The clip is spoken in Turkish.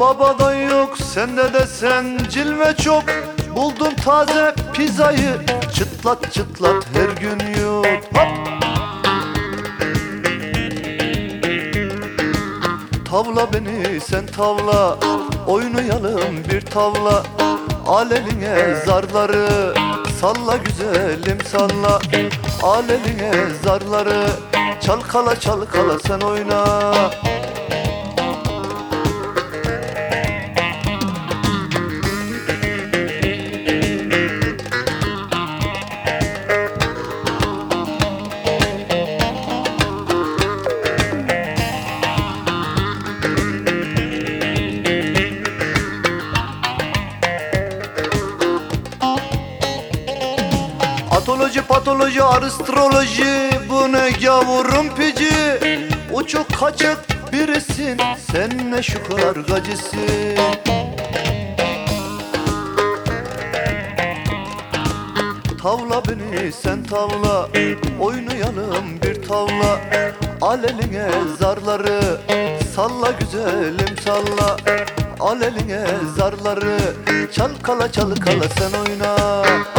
babadan yok Sende de sen çok. Buldum taze pizzayı Çıtlat çıtlat her gün yut Hop! Tavla beni sen tavla Oynayalım bir tavla. Al eline zarları Salla güzelim salla. Al eline zarları Çalkala çalkala sen oyna Atoloji, patoloji, aristroloji Bu ne gavurum pici? Uçuk kaçık birisin Sen ne şu kargacısın Tavla beni sen tavla Oynayalım bir tavla. Al eline zarları Salla güzelim salla. Al eline zarları Çalkala çalkala sen oyna!